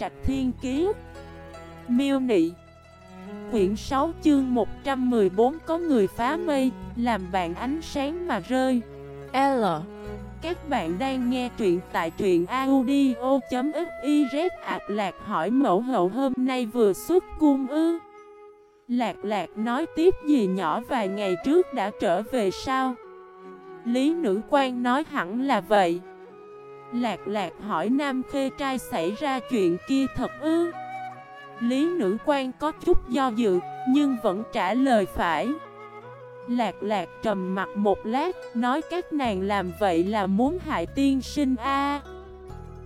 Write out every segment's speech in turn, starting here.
Trạch Thiên Kiế Miêu Nị. Quyển 6 chương 114 có người phá mây, làm bạn ánh sáng mà rơi. L. Các bạn đang nghe truyện tại truyện audio.xyz Ảc Lạc hỏi mẫu hậu hôm nay vừa xuất cung ư? Lạc Lạc nói tiếp gì nhỏ vài ngày trước đã trở về sao? Lý nữ quan nói hẳn là vậy. Lạc lạc hỏi Nam Khê trai xảy ra chuyện kia thật ư? Lý nữ quan có chút do dự, Nhưng vẫn trả lời phải. Lạc lạc trầm mặt một lát, Nói các nàng làm vậy là muốn hại tiên sinh a.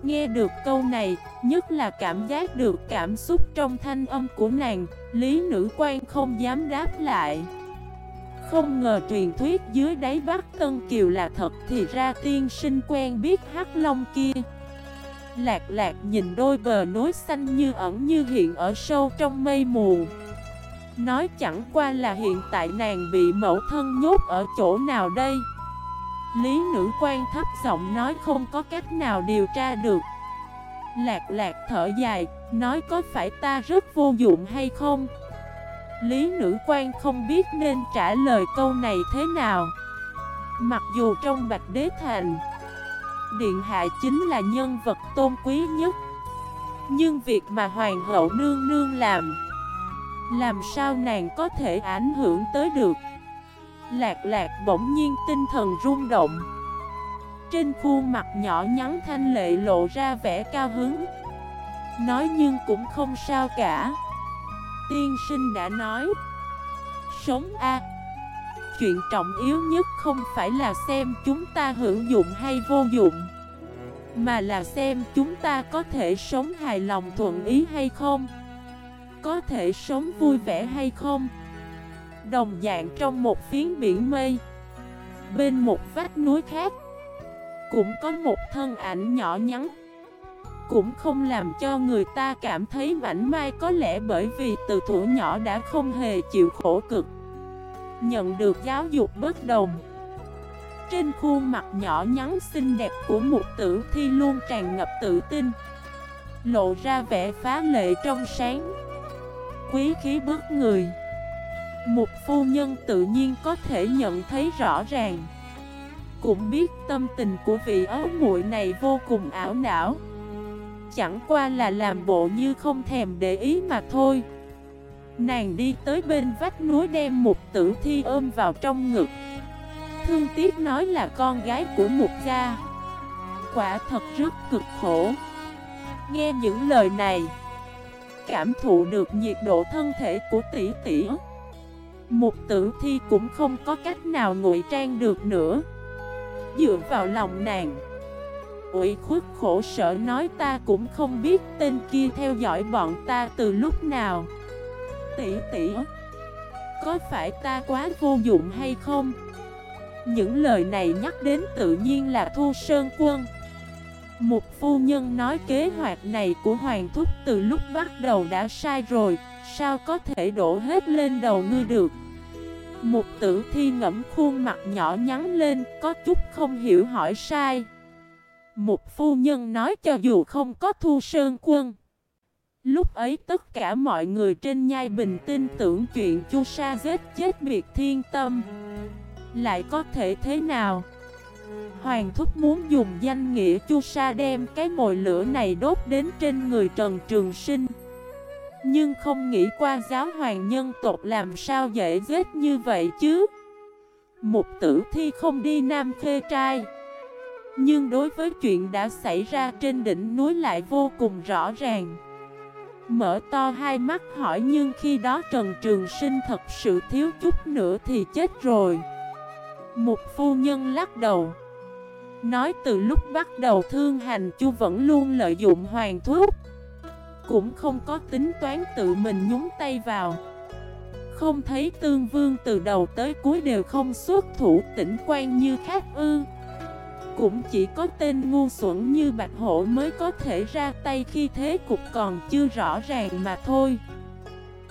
Nghe được câu này, Nhất là cảm giác được cảm xúc trong thanh âm của nàng, Lý nữ quan không dám đáp lại không ngờ truyền thuyết dưới đáy Bắc Tân Kiều là thật thì ra tiên sinh quen biết Hắc Long kia. Lạc lạc nhìn đôi bờ núi xanh như ẩn như hiện ở sâu trong mây mù. Nói chẳng qua là hiện tại nàng bị mẫu thân nhốt ở chỗ nào đây. Lý nữ quan thấp giọng nói không có cách nào điều tra được. Lạc lạc thở dài, nói có phải ta rất vô dụng hay không? Lý nữ quan không biết nên trả lời câu này thế nào. Mặc dù trong Bạch Đế Thành, Điện Hạ chính là nhân vật tôn quý nhất, Nhưng việc mà Hoàng hậu nương nương làm Làm sao nàng có thể ảnh hưởng tới được? Lạc lạc bỗng nhiên tinh thần rung động. Trên khuôn mặt nhỏ nhắn thanh lệ lộ ra vẻ cao hứng. Nói nhưng cũng không sao cả. Tiên sinh đã nói. Sống A. Chuyện trọng yếu nhất không phải là xem chúng ta hữu dụng hay vô dụng, Mà là xem chúng ta có thể sống hài lòng thuận ý hay không, Có thể sống vui vẻ hay không. Đồng dạng trong một phiến biển mây, Bên một vách núi khác, Cũng có một thân ảnh nhỏ nhắn cũng không làm cho người ta cảm thấy mảnh mai, có lẽ bởi vì từ thủ nhỏ đã không hề chịu khổ cực. Nhận được giáo dục bất đồng. Trên khuôn mặt nhỏ nhắn xinh đẹp của một tử thi luôn tràn ngập tự tin. Lộ ra vẻ phá lệ trong sáng. Quý khí bước người. Một phu nhân tự nhiên có thể nhận thấy rõ ràng. Cũng biết tâm tình của vị ấu muội này vô cùng ảo não. Chẳng qua là làm bộ như không thèm để ý mà thôi. Nàng đi tới bên vách núi đem một tử thi ôm vào trong ngực. Thương tiếc nói là con gái của một gia. Quả thật rất cực khổ. Nghe những lời này, Cảm thụ được nhiệt độ thân thể của tỷ tỷ. Một tử thi cũng không có cách nào ngụy trang được nữa. Dựa vào lòng nàng ủy khuất khổ sở nói ta cũng không biết tên kia theo dõi bọn ta từ lúc nào. Tỷ tỷ, Có phải ta quá vô dụng hay không? Những lời này nhắc đến tự nhiên là Thu Sơn Quân. Một phu nhân nói kế hoạch này của Hoàng Thúc từ lúc bắt đầu đã sai rồi, Sao có thể đổ hết lên đầu ngươi được? Một tử thi ngẫm khuôn mặt nhỏ nhắn lên, Có chút không hiểu hỏi sai một phu nhân nói cho dù không có thu sơn quân. Lúc ấy tất cả mọi người trên nhai bình tin tưởng chuyện chu sa giết chết biệt thiên tâm. Lại có thể thế nào? Hoàng thúc muốn dùng danh nghĩa chu sa đem cái mồi lửa này đốt đến trên người Trần Trường Sinh. Nhưng không nghĩ qua giáo hoàng nhân tộc làm sao dễ giết như vậy chứ? Một tử thi không đi nam khê trai nhưng đối với chuyện đã xảy ra trên đỉnh núi lại vô cùng rõ ràng. Mở to hai mắt hỏi nhưng khi đó Trần Trường Sinh thật sự thiếu chút nữa thì chết rồi. Một phu nhân lắc đầu. Nói từ lúc bắt đầu thương hành chu vẫn luôn lợi dụng hoàng thuốc Cũng không có tính toán tự mình nhúng tay vào. Không thấy tương vương từ đầu tới cuối đều không xuất thủ, tỉnh quan như khác ư cũng chỉ có tên ngu xuẩn như Bạch Hổ mới có thể ra tay khi thế cục còn chưa rõ ràng mà thôi.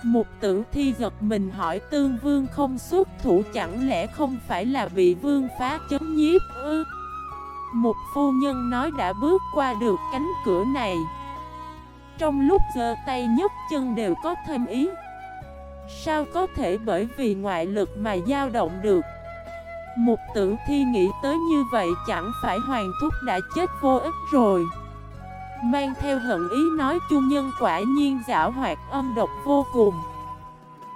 Một tử thi giật mình hỏi tương vương không xuất thủ chẳng lẽ không phải là bị vương phá chấm nhiếp ư? Một phu nhân nói đã bước qua được cánh cửa này. Trong lúc giơ tay nhấc chân đều có thêm ý. Sao có thể bởi vì ngoại lực mà dao động được? Mục tử thi nghĩ tới như vậy chẳng phải hoàng thúc đã chết vô ích rồi. Mang theo hận ý nói chu nhân quả nhiên giả hoạt âm độc vô cùng.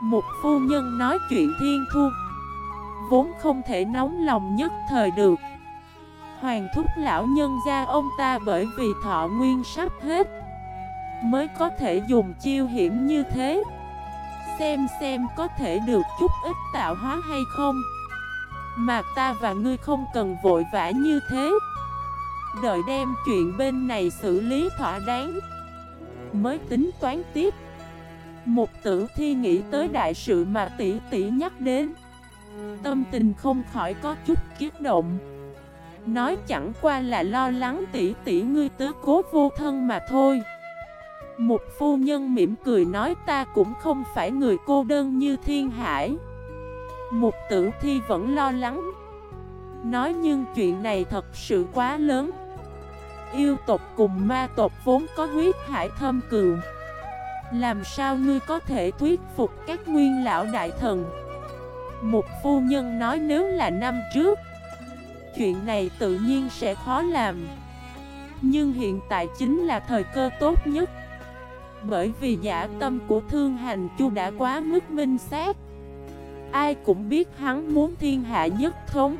Một phu nhân nói chuyện thiên thu, Vốn không thể nóng lòng nhất thời được. Hoàng thúc lão nhân ra ông ta bởi vì thọ nguyên sắp hết, Mới có thể dùng chiêu hiểm như thế. Xem xem có thể được chút ít tạo hóa hay không. Mà ta và ngươi không cần vội vã như thế. Đợi đem chuyện bên này xử lý thỏa đáng. Mới tính toán tiếp. Một tử thi nghĩ tới đại sự mà tỷ tỷ nhắc đến. Tâm tình không khỏi có chút kiếp động. Nói chẳng qua là lo lắng tỷ tỷ ngươi tứ cố vô thân mà thôi. Một phu nhân mỉm cười nói ta cũng không phải người cô đơn như thiên hải. Mục tử thi vẫn lo lắng. Nói nhưng chuyện này thật sự quá lớn. Yêu tộc cùng ma tộc vốn có huyết hải thâm cừu. Làm sao ngươi có thể thuyết phục các nguyên lão đại thần? Một phu nhân nói nếu là năm trước, Chuyện này tự nhiên sẽ khó làm. Nhưng hiện tại chính là thời cơ tốt nhất. Bởi vì giả tâm của thương hành chu đã quá mức minh xác. Ai cũng biết hắn muốn thiên hạ nhất thống.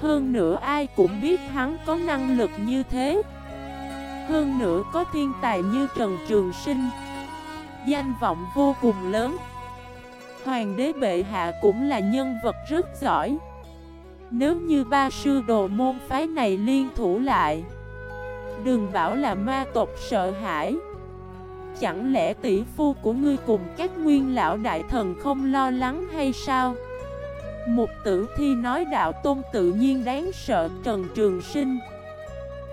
Hơn nữa ai cũng biết hắn có năng lực như thế. Hơn nữa có thiên tài như Trần Trường Sinh. Danh vọng vô cùng lớn. Hoàng đế bệ hạ cũng là nhân vật rất giỏi. Nếu như ba sư đồ môn phái này liên thủ lại, Đừng bảo là ma tộc sợ hãi. Chẳng lẽ tỷ phu của ngươi cùng các nguyên lão đại thần không lo lắng hay sao? Một tử thi nói đạo tôn tự nhiên đáng sợ, Trần Trường Sinh.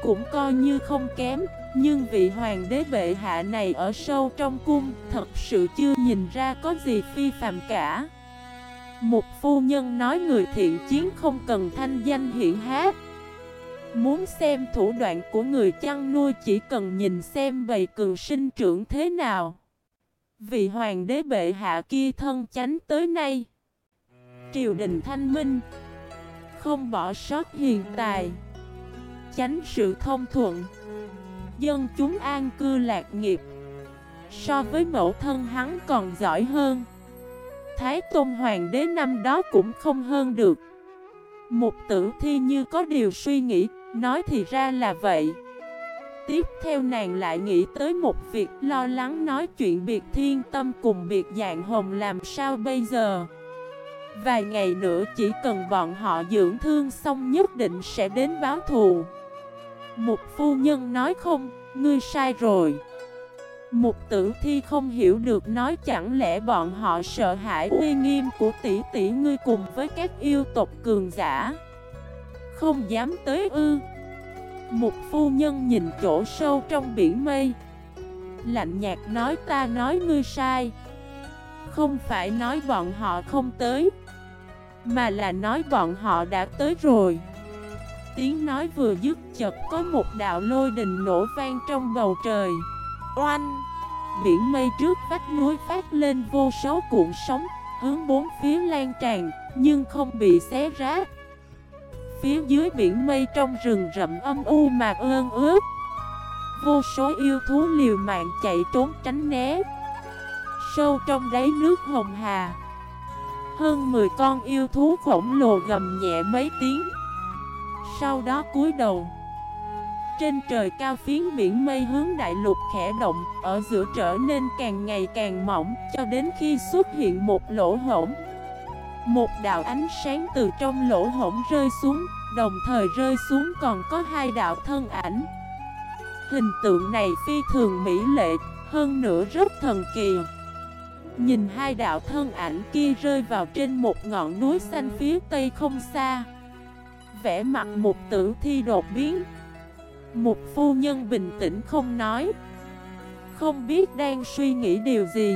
Cũng coi như không kém, Nhưng vị hoàng đế bệ hạ này ở sâu trong cung, Thật sự chưa nhìn ra có gì phi phàm cả. Một phu nhân nói người thiện chiến không cần thanh danh hiện hát Muốn xem thủ đoạn của người chăn nuôi chỉ cần nhìn xem bầy cừu sinh trưởng thế nào. Vị hoàng đế bệ hạ kia thân chánh tới nay. Triều đình thanh minh. Không bỏ sót hiền tài. Tránh sự thông thuận. Dân chúng an cư lạc nghiệp. So với mẫu thân hắn còn giỏi hơn. Thái Tôn Hoàng đế năm đó cũng không hơn được. Một tử thi như có điều suy nghĩ. Nói thì ra là vậy. Tiếp theo nàng lại nghĩ tới một việc lo lắng nói chuyện biệt thiên tâm cùng biệt dạng hồng làm sao bây giờ. Vài ngày nữa chỉ cần bọn họ dưỡng thương xong nhất định sẽ đến báo thù. Một phu nhân nói không, ngươi sai rồi. Một tử thi không hiểu được nói chẳng lẽ bọn họ sợ hãi uy nghiêm của tỷ tỷ ngươi cùng với các yêu tộc cường giả. Không dám tới ư. Một phu nhân nhìn chỗ sâu trong biển mây. Lạnh nhạt nói, ta nói ngươi sai. Không phải nói bọn họ không tới, mà là nói bọn họ đã tới rồi. Tiếng nói vừa dứt, chợt có một đạo lôi đình nổ vang trong bầu trời. Oanh! Biển mây trước vách núi phát lên vô số cuộn sóng Hướng bốn phía lan tràn, Nhưng không bị xé rách. Phía dưới biển mây trong rừng rậm âm u mà ơn ướt Vô số yêu thú liều mạng chạy trốn tránh né. Sâu trong đáy nước hồng hà, hơn 10 con yêu thú khổng lồ gầm nhẹ mấy tiếng. Sau đó cúi đầu, Trên trời cao phiến biển mây hướng đại lục khẽ động, Ở giữa trở nên càng ngày càng mỏng, Cho đến khi xuất hiện một lỗ hổng. Một đạo ánh sáng từ trong lỗ hổng rơi xuống, Đồng thời rơi xuống còn có hai đạo thân ảnh. Hình tượng này phi thường mỹ lệ, Hơn nữa rất thần kỳ. Nhìn hai đạo thân ảnh kia rơi vào trên một ngọn núi xanh phía tây không xa. Vẽ mặt một tử thi đột biến. Một phu nhân bình tĩnh không nói. Không biết đang suy nghĩ điều gì.